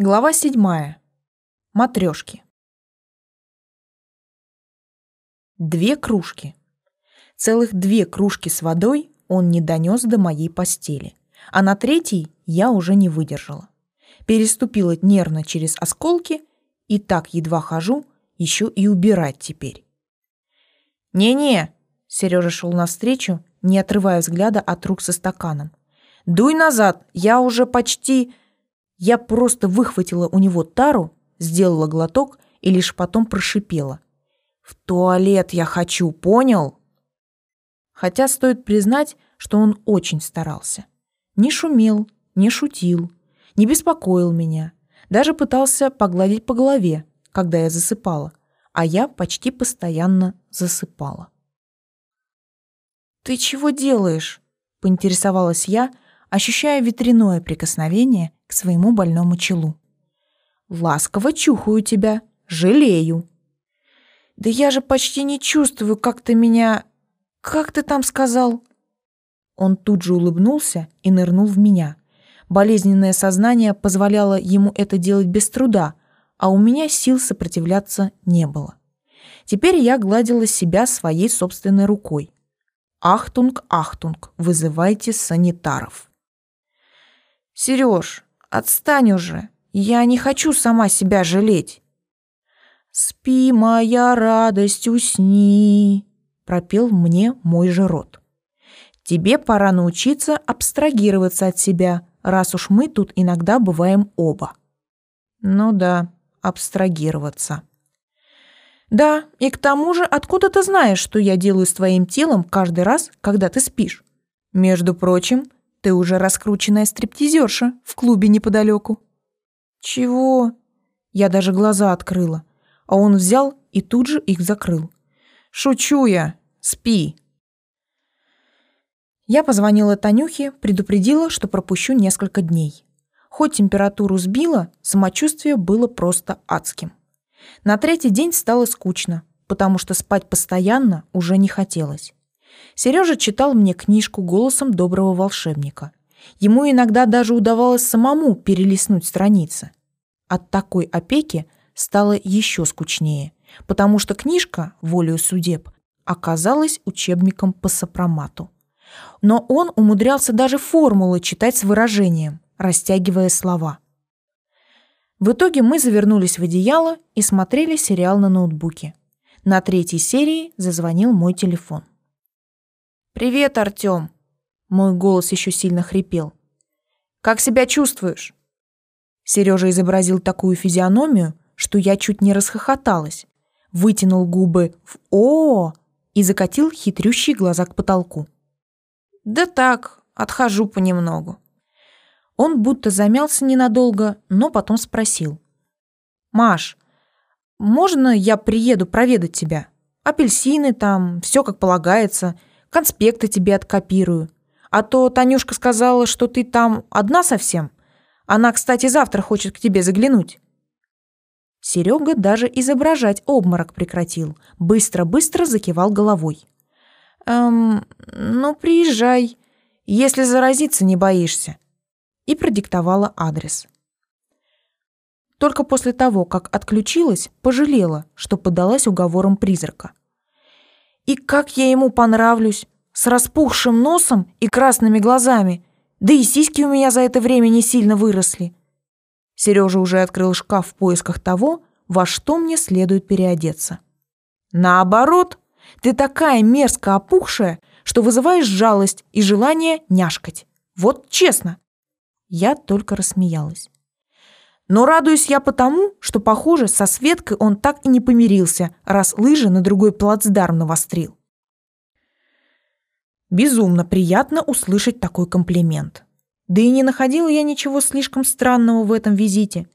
Глава седьмая. Матрешки. Две кружки. Целых две кружки с водой он не донес до моей постели, а на третьей я уже не выдержала. Переступила нервно через осколки и так едва хожу, еще и убирать теперь. «Не-не!» — Сережа шел навстречу, не отрывая взгляда от рук со стаканом. «Дуй назад, я уже почти...» Я просто выхватила у него тару, сделала глоток и лишь потом прошипела. «В туалет я хочу, понял?» Хотя стоит признать, что он очень старался. Не шумел, не шутил, не беспокоил меня. Даже пытался погладить по голове, когда я засыпала, а я почти постоянно засыпала. «Ты чего делаешь?» — поинтересовалась я, ощущая ветряное прикосновение к своему больному челу. «Ласково чухаю тебя, жалею». «Да я же почти не чувствую, как ты меня... Как ты там сказал?» Он тут же улыбнулся и нырнул в меня. Болезненное сознание позволяло ему это делать без труда, а у меня сил сопротивляться не было. Теперь я гладила себя своей собственной рукой. «Ахтунг, ахтунг, вызывайте санитаров». «Сереж, Отстань уже. Я не хочу сама себя жалеть. Спи, моя радость, усни, пропел мне мой же рот. Тебе пора научиться абстрагироваться от себя, раз уж мы тут иногда бываем оба. Ну да, абстрагироваться. Да, и к тому же, откуда ты знаешь, что я делаю с твоим телом каждый раз, когда ты спишь? Между прочим, ты уже раскрученная стриптизерша в клубе неподалеку. Чего? Я даже глаза открыла, а он взял и тут же их закрыл. Шучу я. Спи. Я позвонила Танюхе, предупредила, что пропущу несколько дней. Хоть температуру сбила, самочувствие было просто адским. На третий день стало скучно, потому что спать постоянно уже не хотелось. Сережа читал мне книжку голосом доброго волшебника. Ему иногда даже удавалось самому перелистнуть страницы. От такой опеки стало еще скучнее, потому что книжка, волею судеб, оказалась учебником по сопромату. Но он умудрялся даже формулы читать с выражением, растягивая слова. В итоге мы завернулись в одеяло и смотрели сериал на ноутбуке. На третьей серии зазвонил мой телефон. «Привет, Артём!» Мой голос еще сильно хрипел. «Как себя чувствуешь?» Сережа изобразил такую физиономию, что я чуть не расхохоталась. Вытянул губы в «О!» и закатил хитрющие глаза к потолку. «Да так, отхожу понемногу». Он будто замялся ненадолго, но потом спросил. «Маш, можно я приеду проведать тебя? Апельсины там, все как полагается, конспекты тебе откопирую. А то Танюшка сказала, что ты там одна совсем. Она, кстати, завтра хочет к тебе заглянуть». Серега даже изображать обморок прекратил. Быстро-быстро закивал головой. «Эм, ну, приезжай, если заразиться не боишься». И продиктовала адрес. Только после того, как отключилась, пожалела, что подалась уговорам призрака. И как я ему понравлюсь, с распухшим носом и красными глазами. Да и сиськи у меня за это время не сильно выросли. Сережа уже открыл шкаф в поисках того, во что мне следует переодеться. Наоборот, ты такая мерзко опухшая, что вызываешь жалость и желание няшкать. Вот честно. Я только рассмеялась. Но радуюсь я потому, что, похоже, со Светкой он так и не помирился, раз лыжи на другой плацдарм навострил. Безумно приятно услышать такой комплимент. Да и не находила я ничего слишком странного в этом визите.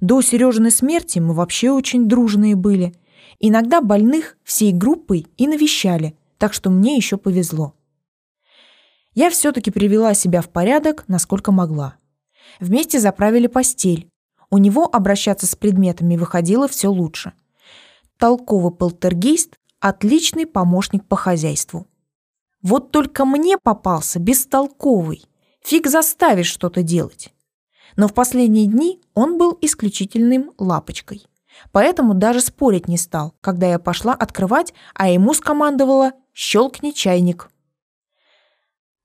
До Сережиной смерти мы вообще очень дружные были. Иногда больных всей группой и навещали, так что мне еще повезло. Я все-таки привела себя в порядок, насколько могла. Вместе заправили постель, у него обращаться с предметами выходило все лучше. Толковый полтергейст – отличный помощник по хозяйству. Вот только мне попался бестолковый. Фиг заставишь что-то делать. Но в последние дни он был исключительным лапочкой. Поэтому даже спорить не стал, когда я пошла открывать, а ему скомандовала «щелкни чайник».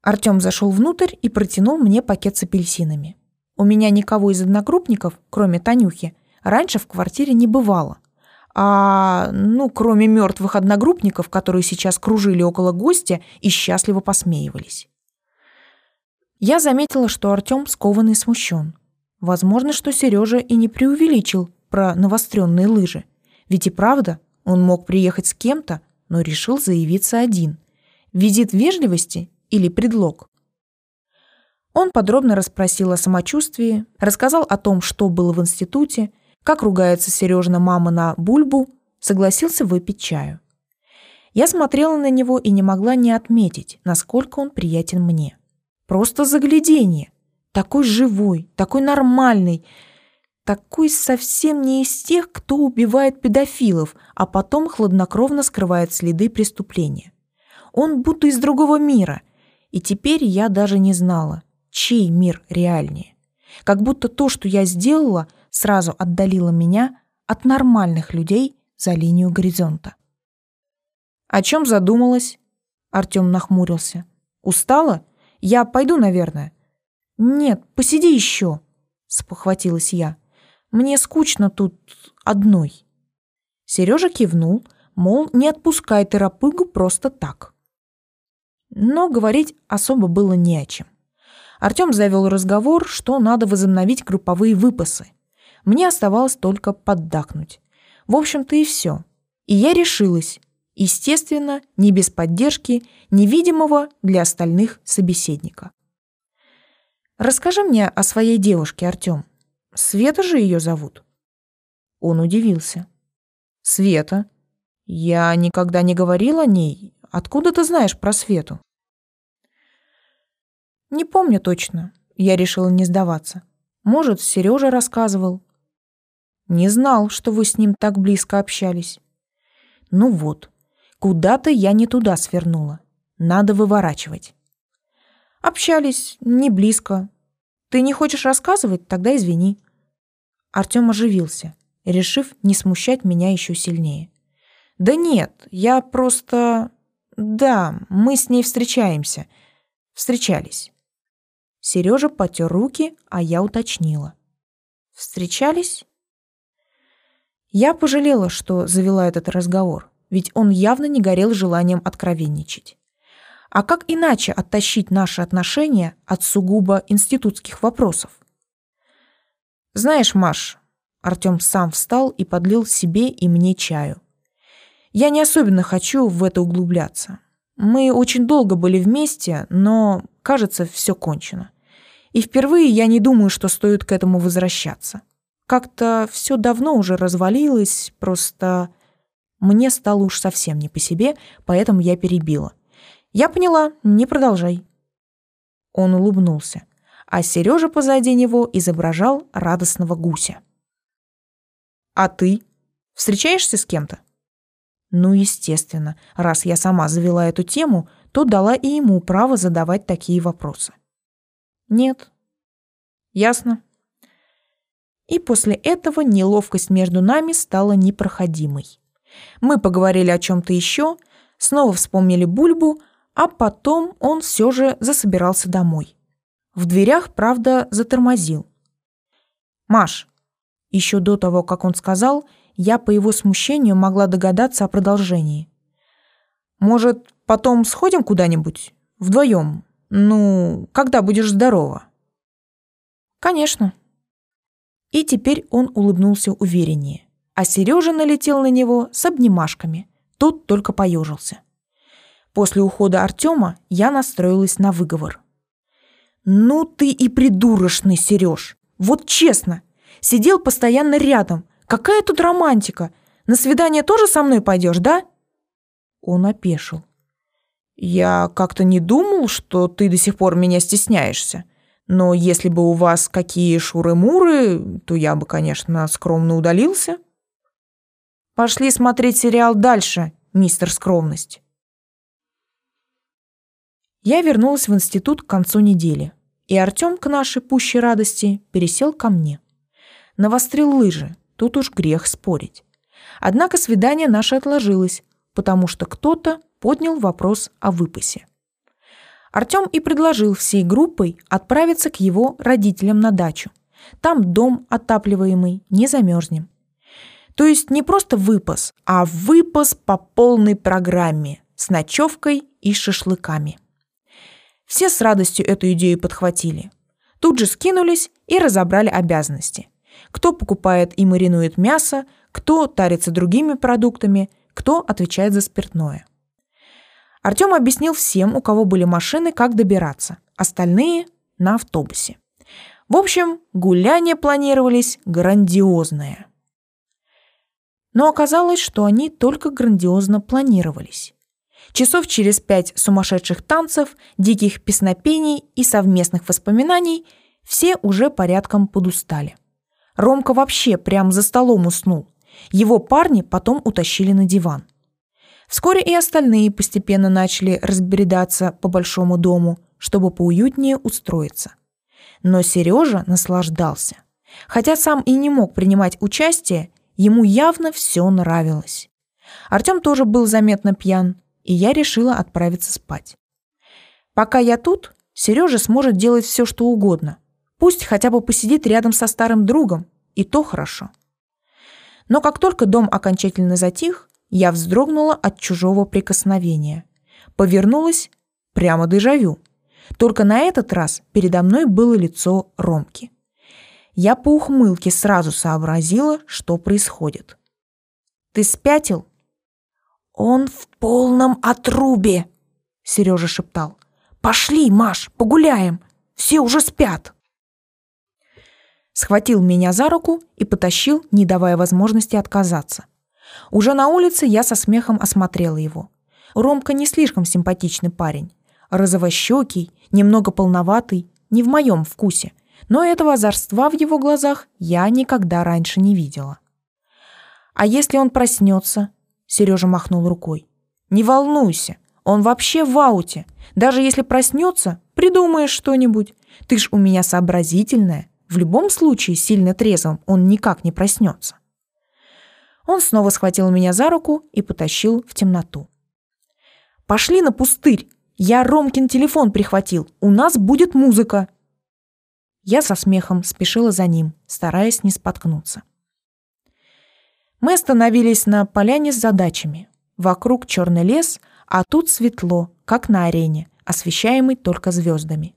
Артём зашел внутрь и протянул мне пакет с апельсинами. У меня никого из одногруппников, кроме Танюхи, раньше в квартире не бывало. А, ну, кроме мертвых одногруппников, которые сейчас кружили около гостя и счастливо посмеивались. Я заметила, что Артём скован и смущен. Возможно, что Сережа и не преувеличил про навостренные лыжи. Ведь и правда, он мог приехать с кем-то, но решил заявиться один. Визит вежливости или предлог? Он подробно расспросил о самочувствии, рассказал о том, что было в институте, как ругается Сережина мама на бульбу, согласился выпить чаю. Я смотрела на него и не могла не отметить, насколько он приятен мне. Просто загляденье. Такой живой, такой нормальный, такой совсем не из тех, кто убивает педофилов, а потом хладнокровно скрывает следы преступления. Он будто из другого мира, и теперь я даже не знала, чей мир реальнее. Как будто то, что я сделала, сразу отдалило меня от нормальных людей за линию горизонта. «О чем задумалась?» Артем нахмурился. «Устала? Я пойду, наверное». «Нет, посиди еще», — спохватилась я. «Мне скучно тут одной». Сережа кивнул, мол, не отпускай ты рапыгу просто так. Но говорить особо было не о чем. Артем завел разговор, что надо возобновить групповые выпасы. Мне оставалось только поддакнуть. В общем-то и все. И я решилась. Естественно, не без поддержки невидимого для остальных собеседника. «Расскажи мне о своей девушке, Артем. Света же ее зовут?» Он удивился. «Света? Я никогда не говорил о ней. Откуда ты знаешь про Свету?» Не помню точно. Я решила не сдаваться. Может, Сережа рассказывал. Не знал, что вы с ним так близко общались. Ну вот, куда-то я не туда свернула. Надо выворачивать. Общались, не близко. Ты не хочешь рассказывать? Тогда извини. Артём оживился, решив не смущать меня еще сильнее. Да нет, я просто... Да, мы с ней встречаемся. Встречались. Сережа потер руки, а я уточнила. Встречались? Я пожалела, что завела этот разговор, ведь он явно не горел желанием откровенничать. А как иначе оттащить наши отношения от сугубо институтских вопросов? Знаешь, Маш, Артём сам встал и подлил себе и мне чаю. Я не особенно хочу в это углубляться. Мы очень долго были вместе, но, кажется, все кончено. И впервые я не думаю, что стоит к этому возвращаться. Как-то все давно уже развалилось, просто мне стало уж совсем не по себе, поэтому я перебила. Я поняла, не продолжай. Он улыбнулся, а Сережа позади него изображал радостного гуся. А ты встречаешься с кем-то? Ну, естественно, раз я сама завела эту тему, то дала и ему право задавать такие вопросы. Нет. Ясно. И после этого неловкость между нами стала непроходимой. Мы поговорили о чем-то еще, снова вспомнили Бульбу, а потом он все же засобирался домой. В дверях, правда, затормозил. «Маш». Еще до того, как он сказал, я по его смущению могла догадаться о продолжении. «Может, потом сходим куда-нибудь? Вдвоем? Ну, когда будешь здорова? Конечно. И теперь он улыбнулся увереннее, а Сережа налетел на него с обнимашками. Тот только поежился. После ухода Артема я настроилась на выговор. «Ну ты и придурочный, Сереж! Вот честно! Сидел постоянно рядом. Какая тут романтика? На свидание тоже со мной пойдешь, да?» Он опешил. Я как-то не думал, что ты до сих пор меня стесняешься. Но если бы у вас какие шуры-муры, то я бы, конечно, скромно удалился. Пошли смотреть сериал дальше, мистер Скромность. Я вернулась в институт к концу недели. и Артем к нашей пущей радости пересел ко мне. Навострил лыжи, тут уж грех спорить. Однако свидание наше отложилось, потому что кто-то поднял вопрос о выпасе. Артем и предложил всей группой отправиться к его родителям на дачу. Там дом отапливаемый, не замерзнем. То есть не просто выпас, а выпас по полной программе с ночевкой и шашлыками. Все с радостью эту идею подхватили. Тут же скинулись и разобрали обязанности. Кто покупает и маринует мясо, кто тарится другими продуктами, кто отвечает за спиртное. Артем объяснил всем, у кого были машины, как добираться. Остальные – на автобусе. В общем, гуляния планировались грандиозные. Но оказалось, что они только грандиозно планировались. Часов через пять сумасшедших танцев, диких песнопений и совместных воспоминаний все уже порядком подустали. Ромка вообще прямо за столом уснул. Его парни потом утащили на диван. Вскоре и остальные постепенно начали разбредаться по большому дому, чтобы поуютнее устроиться. Но Сережа наслаждался. Хотя сам и не мог принимать участие, ему явно все нравилось. Артем тоже был заметно пьян, и я решила отправиться спать. Пока я тут, Сережа сможет делать все, что угодно. Пусть хотя бы посидит рядом со старым другом, и то хорошо. Но как только дом окончательно затих, я вздрогнула от чужого прикосновения. Повернулась прямо дежавю. Только на этот раз передо мной было лицо Ромки. Я по ухмылке сразу сообразила, что происходит. «Ты спятил?» «Он в полном отрубе!» — Сережа шептал. «Пошли, Маш, погуляем! Все уже спят!» Схватил меня за руку и потащил, не давая возможности отказаться. Уже на улице я со смехом осмотрела его. Ромка не слишком симпатичный парень. Розовощекий, немного полноватый, не в моем вкусе. Но этого озорства в его глазах я никогда раньше не видела. «А если он проснется?» Сережа махнул рукой. «Не волнуйся, он вообще в ауте. Даже если проснется, придумаешь что-нибудь. Ты ж у меня сообразительная. В любом случае, сильно трезвым он никак не проснется». Он снова схватил меня за руку и потащил в темноту. «Пошли на пустырь! Я Ромкин телефон прихватил. У нас будет музыка!» Я со смехом спешила за ним, стараясь не споткнуться. Мы остановились на поляне с задачами. Вокруг черный лес, а тут светло, как на арене, освещаемый только звездами.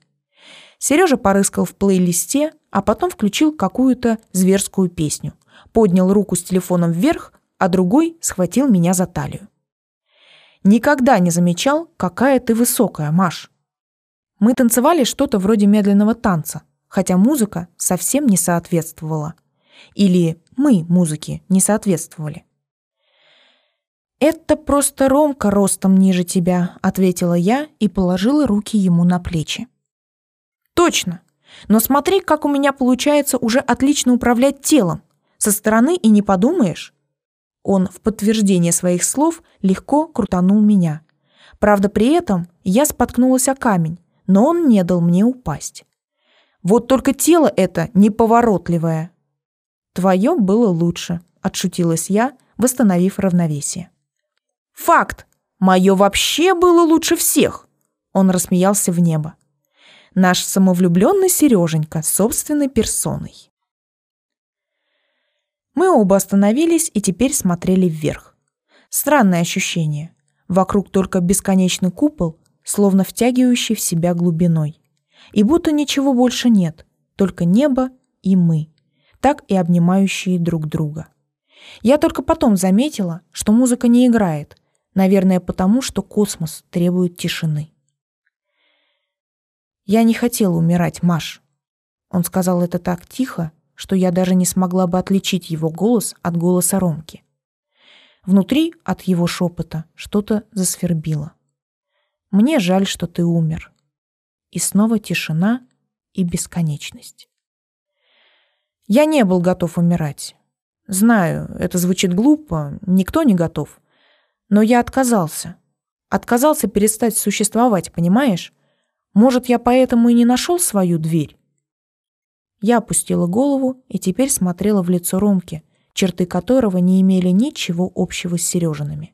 Сережа порыскал в плейлисте, а потом включил какую-то зверскую песню, поднял руку с телефоном вверх, а другой схватил меня за талию. Никогда не замечал, какая ты высокая, Маш. Мы танцевали что-то вроде медленного танца, хотя музыка совсем не соответствовала. Или мы музыке не соответствовали. «Это просто Ромка ростом ниже тебя», — ответила я и положила руки ему на плечи. «Точно. Но смотри, как у меня получается уже отлично управлять телом. Со стороны и не подумаешь». Он в подтверждение своих слов легко крутанул меня. Правда, при этом я споткнулась о камень, но он не дал мне упасть. Вот только тело это неповоротливое, «Твое было лучше», — отшутилась я, восстановив равновесие. «Факт! Мое вообще было лучше всех!» Он рассмеялся в небо. Наш самовлюбленный Сереженька собственной персоной. Мы оба остановились и теперь смотрели вверх. Странное ощущение. Вокруг только бесконечный купол, словно втягивающий в себя глубиной. И будто ничего больше нет, только небо и мы так и обнимающие друг друга. Я только потом заметила, что музыка не играет, наверное, потому что космос требует тишины. «Я не хотела умирать, Маш». Он сказал это так тихо, что я даже не смогла бы отличить его голос от голоса Ромки. Внутри от его шепота что-то засвербило. «Мне жаль, что ты умер». И снова тишина и бесконечность. Я не был готов умирать. Знаю, это звучит глупо, никто не готов. Но я отказался. Отказался перестать существовать, понимаешь? Может, я поэтому и не нашел свою дверь? Я опустила голову и теперь смотрела в лицо Ромки, черты которого не имели ничего общего с Сережинами.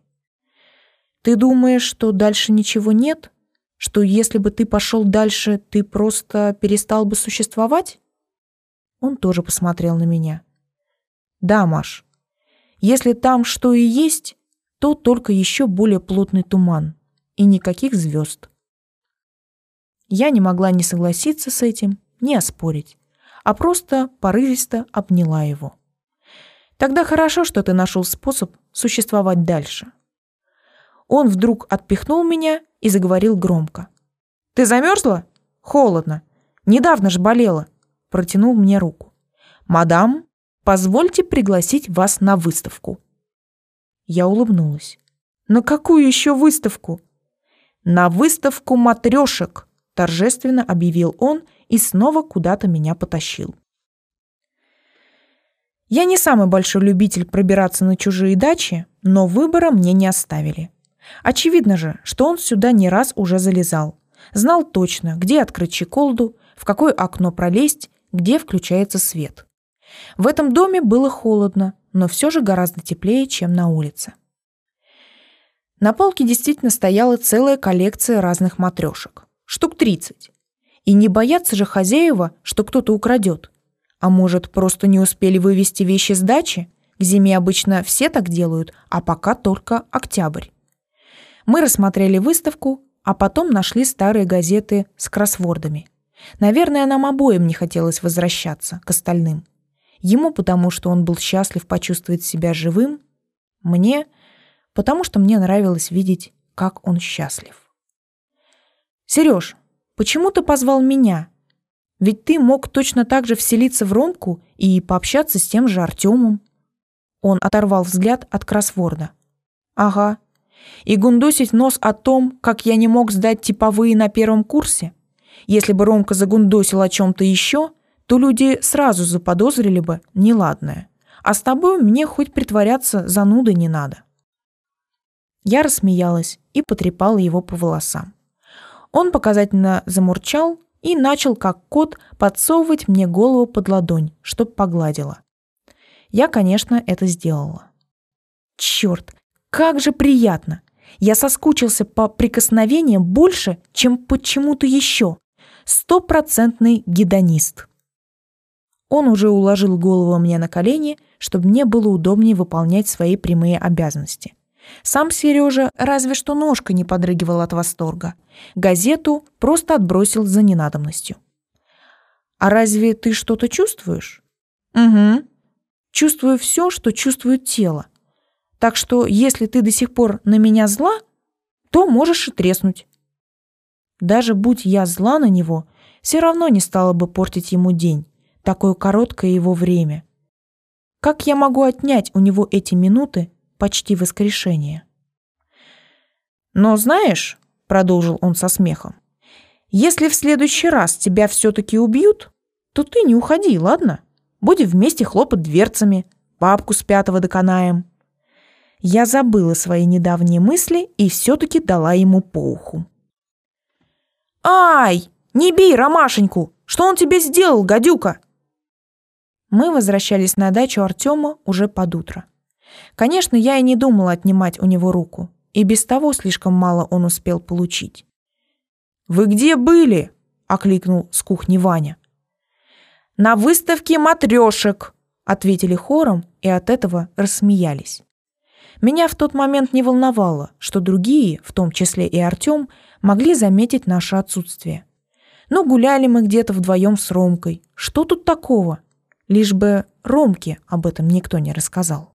«Ты думаешь, что дальше ничего нет? Что если бы ты пошел дальше, ты просто перестал бы существовать?» Он тоже посмотрел на меня. «Да, Маш, если там что и есть, то только еще более плотный туман и никаких звезд». Я не могла ни согласиться с этим, ни оспорить, а просто порывисто обняла его. Тогда хорошо, что ты нашел способ существовать дальше. Он вдруг отпихнул меня и заговорил громко. «Ты замерзла? Холодно. Недавно ж болела». Протянул мне руку. «Мадам, позвольте пригласить вас на выставку». Я улыбнулась. «На какую еще выставку?» «На выставку матрешек», торжественно объявил он и снова куда-то меня потащил. Я не самый большой любитель пробираться на чужие дачи, но выбора мне не оставили. Очевидно же, что он сюда не раз уже залезал. Знал точно, где открыть чеколду, в какое окно пролезть, где включается свет. В этом доме было холодно, но все же гораздо теплее, чем на улице. На полке действительно стояла целая коллекция разных матрешек. Штук 30. И не боятся же хозяева, что кто-то украдет. А может, просто не успели вывести вещи с дачи? К зиме обычно все так делают, а пока только октябрь. Мы рассмотрели выставку, а потом нашли старые газеты с кроссвордами. Наверное, нам обоим не хотелось возвращаться к остальным. Ему потому, что он был счастлив почувствовать себя живым, мне потому, что мне нравилось видеть, как он счастлив. «Сереж, почему ты позвал меня?» Ведь ты мог точно так же вселиться в Ромку и пообщаться с тем же Артемом. Он оторвал взгляд от кроссворда. Ага. И гундосить нос о том, как я не мог сдать типовые на первом курсе? Если бы Ромка загундосил о чем-то еще, то люди сразу заподозрили бы неладное. А с тобой мне хоть притворяться занудой не надо. Я рассмеялась и потрепала его по волосам. Он показательно замурчал, и начал, как кот, подсовывать мне голову под ладонь, чтоб погладила. Я, конечно, это сделала. Черт, как же приятно! Я соскучился по прикосновениям больше, чем почему-то еще. Стопроцентный гедонист. Он уже уложил голову мне на колени, чтобы мне было удобнее выполнять свои прямые обязанности. Сам Сережа разве что ножка не подрыгивал от восторга. Газету просто отбросил за ненадобностью. «А разве ты что-то чувствуешь?» «Угу. Чувствую все, что чувствует тело. Так что, если ты до сих пор на меня зла, то можешь и треснуть». Даже будь я зла на него, все равно не стала бы портить ему день, такое короткое его время. Как я могу отнять у него эти минуты, почти воскрешение. «Но знаешь», — продолжил он со смехом, «если в следующий раз тебя все-таки убьют, то ты не уходи, ладно? Будем вместе хлопать дверцами, папку с пятого доконаем». Я забыла свои недавние мысли и все-таки дала ему по уху. «Ай! Не бей Ромашеньку! Что он тебе сделал, гадюка?» Мы возвращались на дачу Артема уже под утро. Конечно, я и не думала отнимать у него руку. И без того слишком мало он успел получить. «Вы где были?» — окликнул с кухни Ваня. «На выставке матрешек», — ответили хором и от этого рассмеялись. Меня в тот момент не волновало, что другие, в том числе и Артем, могли заметить наше отсутствие. Но гуляли мы где-то вдвоем с Ромкой. Что тут такого? Лишь бы Ромке об этом никто не рассказал.